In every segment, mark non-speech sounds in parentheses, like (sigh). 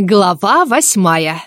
Глава восьмая.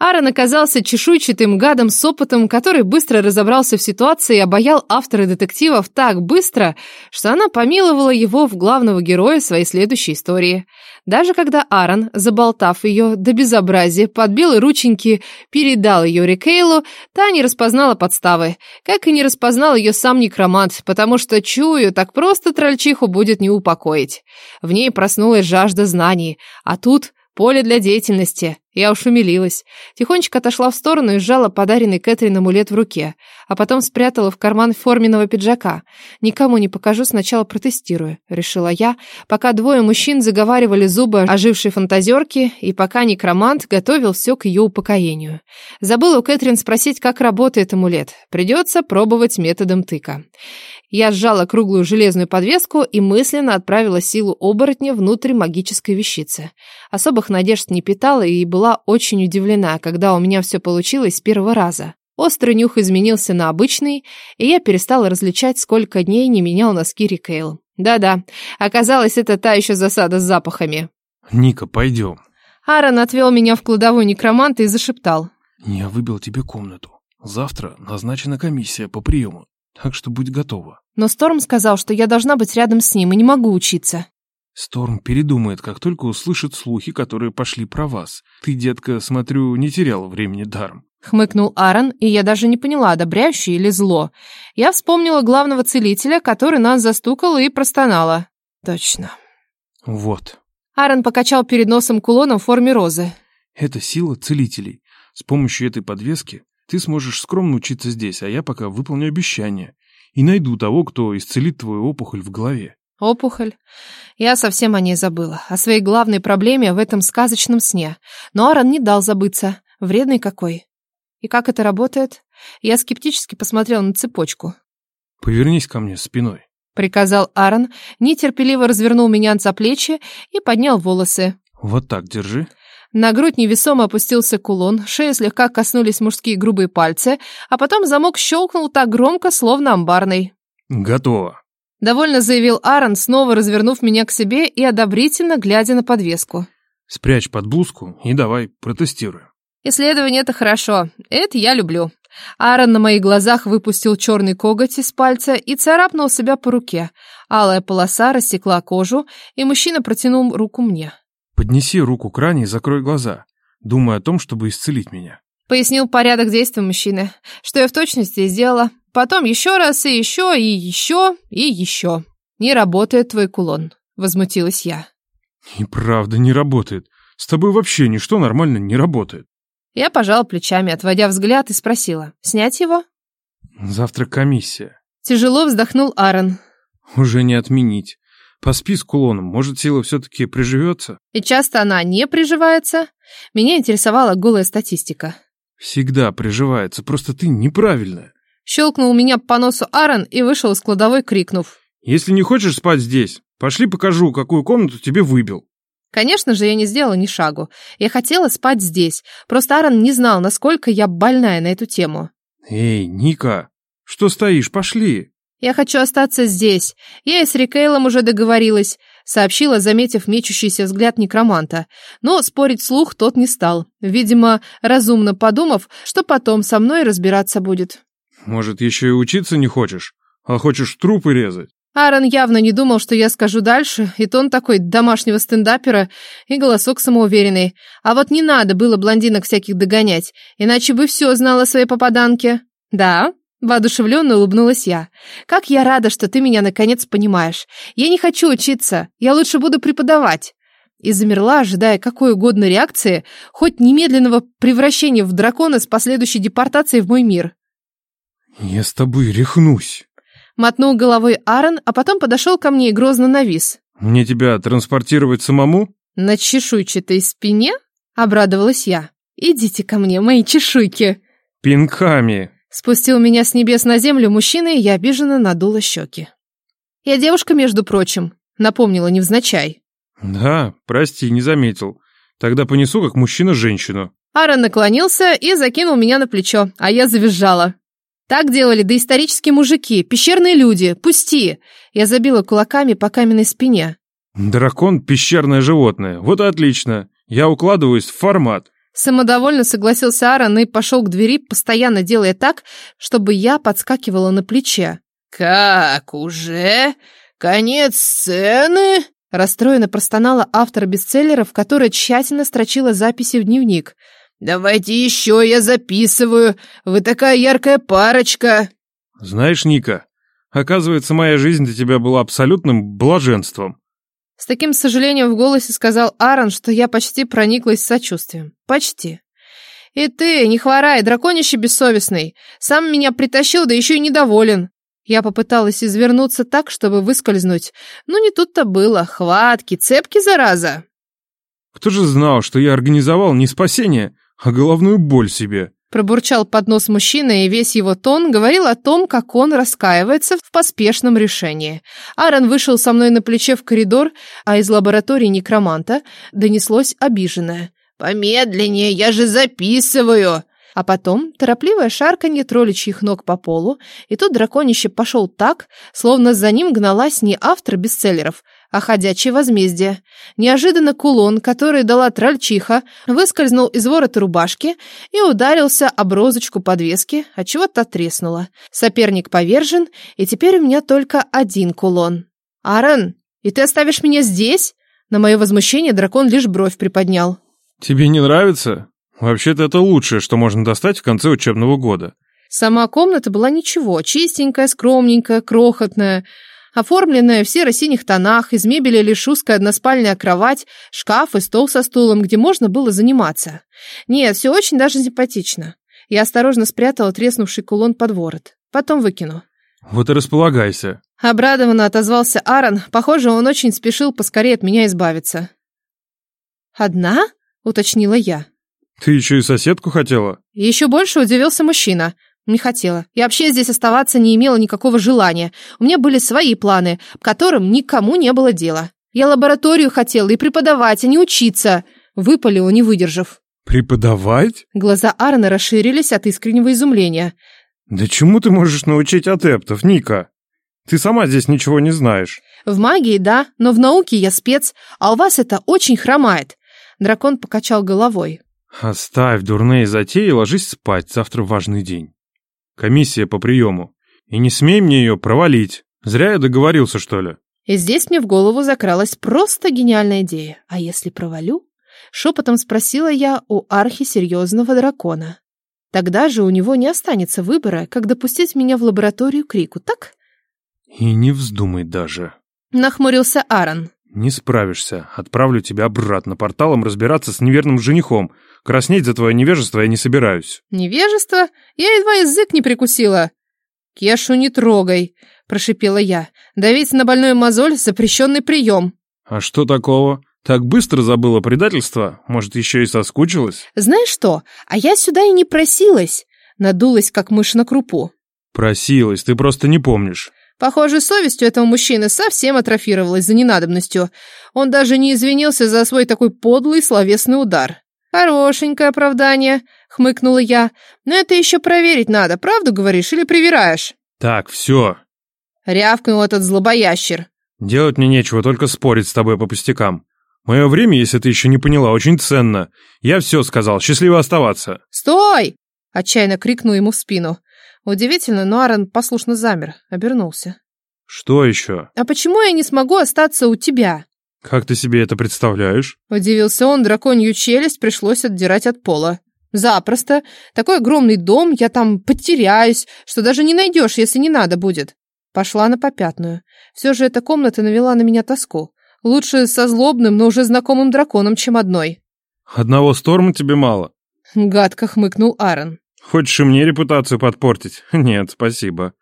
Аарон оказался чешуйчатым гадом с опытом, который быстро разобрался в ситуации и обаял автора детективов так быстро, что она помиловала его в главного героя своей следующей истории. Даже когда Аарон, заболтав ее до безобразия, под белые рученьки передал ее Рикейлу, та не распознала подставы, как и не распознал ее сам некромант, потому что, чую, так просто трольчиху будет не упокоить. В ней проснулась жажда знаний, а тут Поле для деятельности. Я уж умилилась. Тихонечко отошла в сторону и сжала подаренный Кэтрин амулет в руке, а потом спрятала в карман форменного пиджака. Никому не покажу, сначала протестирую, решила я, пока двое мужчин заговаривали зубы ожившей фантазерки и пока некромант готовил все к ее упокоению. Забыла у Кэтрин спросить, как работает амулет. Придется пробовать методом тыка. Я сжала круглую железную подвеску и мысленно отправила силу оборотня внутрь магической вещицы. Особых надежд не питала и была очень удивлена, когда у меня все получилось с первого раза. Острый нюх изменился на обычный, и я перестала различать, сколько дней не менял носки Рикейл. Да-да, оказалось, это та еще засада с запахами. «Ника, пойдем». Аарон отвел меня в кладовую некроманта и зашептал. «Я выбил тебе комнату. Завтра назначена комиссия по приему, так что будь готова». Но Сторм сказал, что я должна быть рядом с ним и не могу учиться. Сторм передумает, как только услышит слухи, которые пошли про вас. Ты, детка, смотрю, не теряла времени даром. Хмыкнул Аарон, и я даже не поняла, одобряющий или зло. Я вспомнила главного целителя, который нас застукал и простонала. Точно. Вот. Аарон покачал перед носом кулоном в форме розы. Это сила целителей. С помощью этой подвески ты сможешь скромно учиться здесь, а я пока выполню обещание и найду того, кто исцелит твою опухоль в голове. Опухоль. Я совсем о ней забыла. О своей главной проблеме в этом сказочном сне. Но Аарон не дал забыться. Вредный какой. И как это работает? Я скептически посмотрела на цепочку. Повернись ко мне спиной. Приказал Аарон, нетерпеливо развернул меня за плечи и поднял волосы. Вот так держи. На грудь невесомо опустился кулон, шею слегка коснулись мужские грубые пальцы, а потом замок щелкнул так громко, словно амбарный. «Готово», — довольно заявил Аарон, снова развернув меня к себе и одобрительно глядя на подвеску. «Спрячь под блузку и давай протестируем». «Исследование — это хорошо. Это я люблю». Аарон на моих глазах выпустил черный коготь из пальца и царапнул себя по руке. Алая полоса рассекла кожу, и мужчина протянул руку мне. Поднеси руку к ране и закрой глаза, думая о том, чтобы исцелить меня. Пояснил порядок действий мужчины, что я в точности сделала. Потом еще раз и еще, и еще, и еще. Не работает твой кулон, возмутилась я. И правда не работает. С тобой вообще ничто нормально не работает. Я пожала плечами, отводя взгляд, и спросила, снять его? Завтра комиссия. Тяжело вздохнул Аарон. Уже не отменить. Поспи с кулоном, может, сила все-таки приживется? И часто она не приживается? Меня интересовала голая статистика. Всегда приживается, просто ты неправильная. Щелкнул меня по носу Аарон и вышел из кладовой, крикнув. Если не хочешь спать здесь, пошли покажу, какую комнату тебе выбил. Конечно же, я не сделала ни шагу. Я хотела спать здесь. Просто Аарон не знал, насколько я больная на эту тему. Эй, Ника, что стоишь, пошли. «Я хочу остаться здесь. Я и с Рикейлом уже договорилась», — сообщила, заметив мечущийся взгляд некроманта. Но спорить слух тот не стал, видимо, разумно подумав, что потом со мной разбираться будет. «Может, еще и учиться не хочешь? А хочешь трупы резать?» Аарон явно не думал, что я скажу дальше, и тон такой домашнего стендапера, и голосок самоуверенный. А вот не надо было блондинок всяких догонять, иначе бы все знала о своей попаданке. «Да?» Воодушевленно улыбнулась я. «Как я рада, что ты меня наконец понимаешь. Я не хочу учиться, я лучше буду преподавать». И замерла, ожидая какой угодно реакции, хоть немедленного превращения в дракона с последующей депортацией в мой мир. «Я с тобой рехнусь», — мотнул головой Аарон, а потом подошел ко мне и грозно навис. «Мне тебя транспортировать самому?» «На чешуйчатой спине?» — обрадовалась я. «Идите ко мне, мои чешуйки!» «Пинками!» Спустил меня с небес на землю мужчина, и я обиженно надула щеки. «Я девушка, между прочим», — напомнила невзначай. «Да, прости, не заметил. Тогда понесу как мужчина женщину». Аарон наклонился и закинул меня на плечо, а я завизжала. Так делали доисторические мужики, пещерные люди, пусти. Я забила кулаками по каменной спине. Дракон – пещерное животное, вот отлично. Я укладываюсь в формат. Самодовольно согласился Аарон и пошел к двери, постоянно делая так, чтобы я подскакивала на плече. «Как уже? Конец сцены?» Расстроенно простонала автор бестселлеров, которая тщательно строчила записи в дневник. «Давайте еще, я записываю. Вы такая яркая парочка». Знаешь, Ника, оказывается, моя жизнь для тебя была абсолютным блаженством. С таким сожалением в голосе сказал Аарон, что я почти прониклась сочувствием. Почти. И ты, не хворай, драконище бессовестный. Сам меня притащил, да еще и недоволен. Я попыталась извернуться так, чтобы выскользнуть. Но не тут-то было. Хватки, цепки, зараза. Кто же знал, что я организовал не спасение, а головную боль себе? Пробурчал под нос мужчина, и весь его тон говорил о том, как он раскаивается в поспешном решении. Аарон вышел со мной на плече в коридор, а из лаборатории некроманта донеслось обиженное. «Помедленнее, я же записываю!» А потом торопливое шарканье тролличьих ног по полу, и тут драконище пошел так, словно за ним гналась не автор бестселлеров, а ходячее возмездие. Неожиданно кулон, который дала трольчиха, выскользнул из ворота рубашки и ударился об розочку подвески, отчего-то треснуло. Соперник повержен, и теперь у меня только один кулон. «Аарон, и ты оставишь меня здесь?» На мое возмущение дракон лишь бровь приподнял. Тебе не нравится? Вообще-то это лучшее, что можно достать в конце учебного года. Сама комната была ничего, чистенькая, скромненькая, крохотная, оформленная в серо-синих тонах, из мебели лишь узкая односпальная кровать, шкаф и стол со стулом, где можно было заниматься. Нет, все очень даже симпатично. Я осторожно спрятала треснувший кулон под ворот. Потом выкину. Вот и располагайся. Обрадованно отозвался Аарон. Похоже, он очень спешил поскорее от меня избавиться. «Одна?» — уточнила я. Ты еще и соседку хотела? Еще больше удивился мужчина. Не хотела. Я вообще здесь оставаться не имела никакого желания. У меня были свои планы, к которым никому не было дела. Я лабораторию хотела и преподавать, а не учиться. Выпалила, не выдержав. Преподавать? Глаза Аарона расширились от искреннего изумления. Да чему ты можешь научить адептов, Ника? Ты сама здесь ничего не знаешь. В магии, да, но в науке я спец, а у вас это очень хромает. Дракон покачал головой. Оставь дурные затеи и ложись спать, завтра важный день. Комиссия по приему. И не смей мне ее провалить. Зря я договорился, что ли. И здесь мне в голову закралась просто гениальная идея. А если провалю? Шепотом спросила я у архисерьезного дракона. Тогда же у него не останется выбора, как допустить меня в лабораторию Крику, так? И не вздумай даже. Нахмурился Аарон. Не справишься. Отправлю тебя обратно порталом разбираться с неверным женихом. Краснеть за твое невежество я не собираюсь. Невежество? Я едва язык не прикусила. Кешу не трогай, прошипела я. Давить на больную мозоль — запрещенный прием. А что такого? Так быстро забыла предательство? Может, еще и соскучилась? Знаешь что? А я сюда и не просилась. Надулась, как мышь на крупу. Просилась, ты просто не помнишь. Похоже, совесть у этого мужчины совсем атрофировалась за ненадобностью. Он даже не извинился за свой такой подлый словесный удар. «Хорошенькое оправдание», — хмыкнула я. «Но это еще проверить надо, правду говоришь или привираешь?» «Так, все». Рявкнул этот злобоящер. «Делать мне нечего, только спорить с тобой по пустякам. Мое время, если ты еще не поняла, очень ценно. Я все сказал, счастливо оставаться». «Стой!» — отчаянно крикнул ему в спину. Удивительно, но Аарон послушно замер, обернулся. «Что еще?» «А почему я не смогу остаться у тебя?» «Как ты себе это представляешь?» Удивился он, драконью челюсть пришлось отдирать от пола. «Запросто. Такой огромный дом, я там потеряюсь, что даже не найдешь, если не надо будет». Пошла на попятную. Все же эта комната навела на меня тоску. Лучше со злобным, но уже знакомым драконом, чем одной. «Одного сторма тебе мало?» Гадко хмыкнул Аарон. Хочешь и мне репутацию подпортить? (laughs) Нет, спасибо.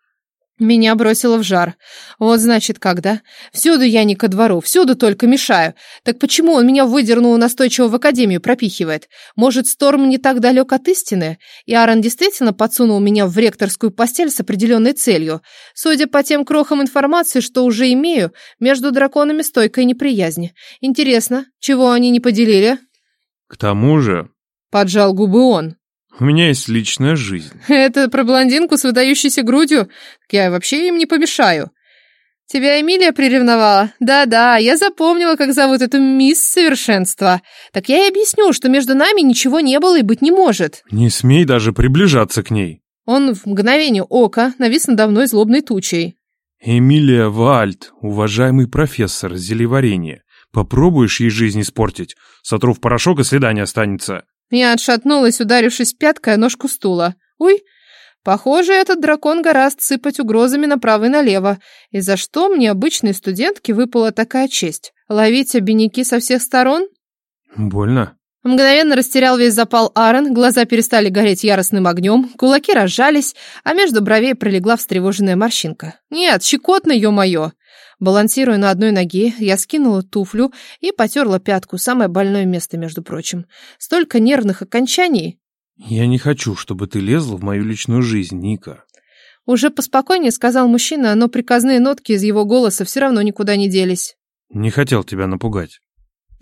Меня бросило в жар. Вот значит, когда. Всюду я не ко двору, всюду только мешаю. Так почему он меня выдернул настойчиво в академию пропихивает? Может, Сторм не так далек от истины? И Аарон действительно подсунул меня в ректорскую постель с определенной целью. Судя по тем крохам информации, что уже имею, между драконами стойкая неприязнь. Интересно, чего они не поделили? К тому же... Поджал губы он. У меня есть личная жизнь. Это про блондинку с выдающейся грудью? Я вообще им не помешаю. Тебя Эмилия приревновала? Да-да, я запомнила, как зовут эту мисс Совершенство. Так я и объясню, что между нами ничего не было и быть не может. Не смей даже приближаться к ней. Он в мгновение ока навис надо мной злобной тучей. Эмилия Вальд, уважаемый профессор зелеварения. Попробуешь ей жизнь испортить, сотру в порошок и следа не останется. Я отшатнулась, ударившись пяткой о ножку стула. Уй, Похоже, этот дракон гораст сыпать угрозами направо и налево, и за что мне, обычной студентке, выпала такая честь? Ловить обиняки со всех сторон? Больно? Мгновенно растерял весь запал Аарон, глаза перестали гореть яростным огнем, кулаки разжались, а между бровей пролегла встревоженная морщинка. Нет, щекотно, ё-моё! Балансируя на одной ноге, я скинула туфлю и потерла пятку, самое больное место, между прочим. Столько нервных окончаний, «Я не хочу, чтобы ты лезла в мою личную жизнь, Ника». Уже поспокойнее сказал мужчина, но приказные нотки из его голоса все равно никуда не делись. «Не хотел тебя напугать».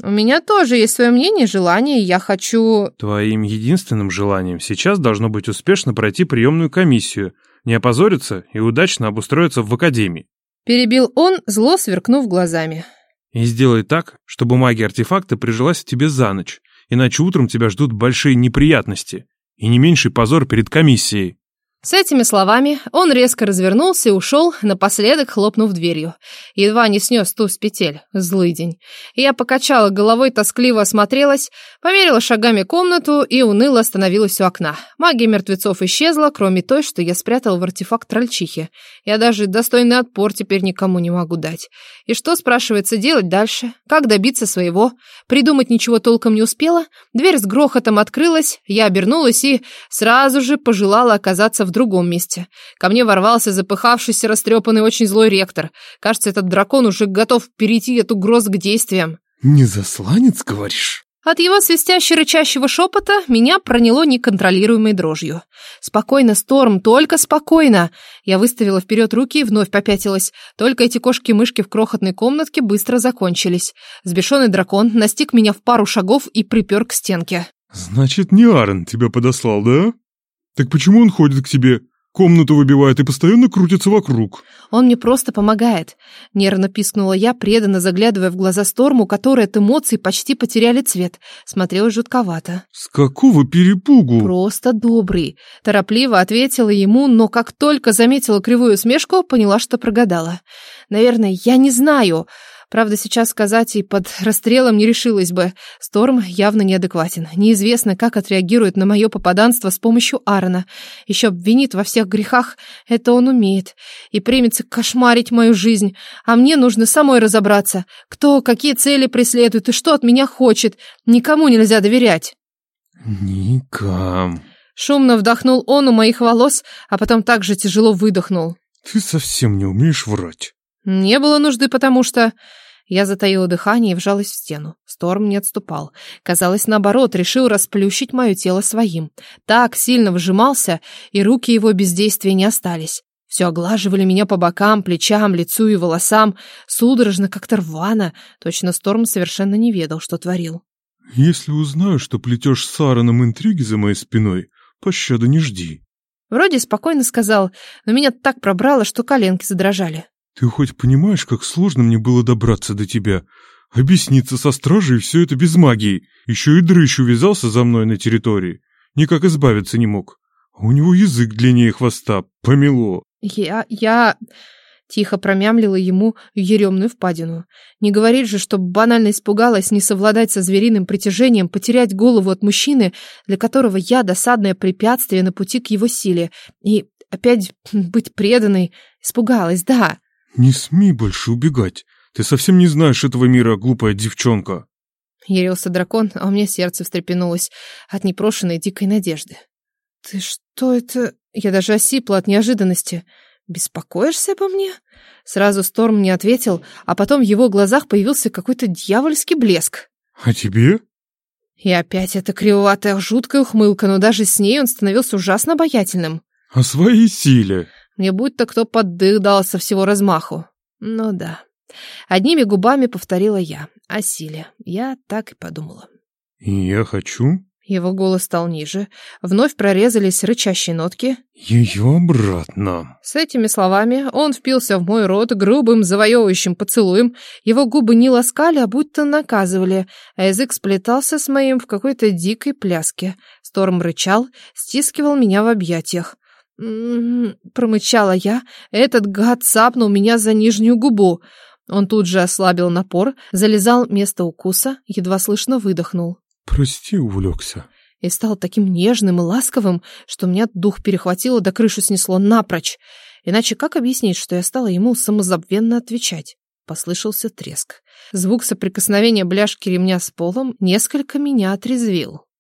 «У меня тоже есть свое мнение, желание, и я хочу...» «Твоим единственным желанием сейчас должно быть успешно пройти приемную комиссию, не опозориться и удачно обустроиться в академии». Перебил он, зло сверкнув глазами. «И сделай так, чтобы магия артефакта прижилась в тебе за ночь, иначе утром тебя ждут большие неприятности и не меньший позор перед комиссией. С этими словами он резко развернулся и ушел, напоследок хлопнув дверью. Едва не снес ту с петель. Злый день. Я покачала головой, тоскливо осмотрелась, померила шагами комнату и уныло остановилась у окна. Магия мертвецов исчезла, кроме той, что я спрятала в артефакт трольчихи. Я даже достойный отпор теперь никому не могу дать. И что, спрашивается, делать дальше? Как добиться своего? Придумать ничего толком не успела. Дверь с грохотом открылась, я обернулась и сразу же пожелала оказаться в в другом месте. Ко мне ворвался запыхавшийся, растрепанный, очень злой ректор. Кажется, этот дракон уже готов перейти от угроз к действиям. «Не засланец, говоришь?» От его свистяще-рычащего шепота меня проняло неконтролируемой дрожью. «Спокойно, Сторм, только спокойно!» Я выставила вперед руки и вновь попятилась. Только эти кошки-мышки в крохотной комнатке быстро закончились. Сбешенный дракон настиг меня в пару шагов и припер к стенке. «Значит, не Аарон тебя подослал, да?» Так почему он ходит к тебе, комнату выбивает и постоянно крутится вокруг? Он мне просто помогает. Нервно пискнула я, преданно заглядывая в глаза Сторму, которые от эмоций почти потеряли цвет. Смотрела жутковато. С какого перепугу? Просто добрый. Торопливо ответила ему, но как только заметила кривую смешку, поняла, что прогадала. Наверное, я не знаю. Правда, сейчас сказать и под расстрелом не решилась бы. Сторм явно неадекватен. Неизвестно, как отреагирует на мое попаданство с помощью Аарона. Еще обвинит во всех грехах. Это он умеет. И примется кошмарить мою жизнь. А мне нужно самой разобраться. Кто, какие цели преследует и что от меня хочет. Никому нельзя доверять. Ника... Шумно вдохнул он у моих волос, а потом также тяжело выдохнул. Ты совсем не умеешь врать. Не было нужды, потому что... Я затаила дыхание и вжалась в стену. Сторм не отступал. Казалось, наоборот, решил расплющить мое тело своим. Так сильно вжимался, и руки его бездействия не остались. Все оглаживали меня по бокам, плечам, лицу и волосам, судорожно, как-то рвано. Точно Сторм совершенно не ведал, что творил. «Если узнаю, что плетешь с Аароном интриги за моей спиной, пощады не жди». Вроде спокойно сказал, но меня так пробрало, что коленки задрожали. Ты хоть понимаешь, как сложно мне было добраться до тебя? Объясниться со стражей все это без магии. Еще и дрыщ увязался за мной на территории. Никак избавиться не мог. А у него язык длиннее хвоста. Помело. Я... я... Тихо промямлила ему еремную впадину. Не говорить же, что банально испугалась не совладать со звериным притяжением, потерять голову от мужчины, для которого я досадное препятствие на пути к его силе. И опять быть преданной. Испугалась, да. «Не смей больше убегать. Ты совсем не знаешь этого мира, глупая девчонка». Ярился дракон, а у меня сердце встрепенулось от непрошенной дикой надежды. «Ты что это...» Я даже осипла от неожиданности. «Беспокоишься обо мне?» Сразу Сторм не ответил, а потом в его глазах появился какой-то дьявольский блеск. «А тебе?» И опять эта кривоватая жуткая ухмылка, но даже с ней он становился ужасно обаятельным. «О своей силе!» Мне будто кто поддых дал со всего размаху. Ну да. Одними губами повторила я. О силе. Я так и подумала. Я хочу. Его голос стал ниже. Вновь прорезались рычащие нотки. Ее обратно. С этими словами он впился в мой рот грубым завоевывающим поцелуем. Его губы не ласкали, а будто наказывали, а язык сплетался с моим в какой-то дикой пляске. Сторм рычал, стискивал меня в объятиях. Промычала я. Этот гад цапнул меня за нижнюю губу. Он тут же ослабил напор, залезал место укуса, едва слышно выдохнул. Прости, увлекся. И стал таким нежным и ласковым, что меня дух перехватило, да крышу снесло напрочь. Иначе как объяснить, что я стала ему самозабвенно отвечать? Послышался треск. Звук соприкосновения бляшки ремня с полом несколько меня отрезвил.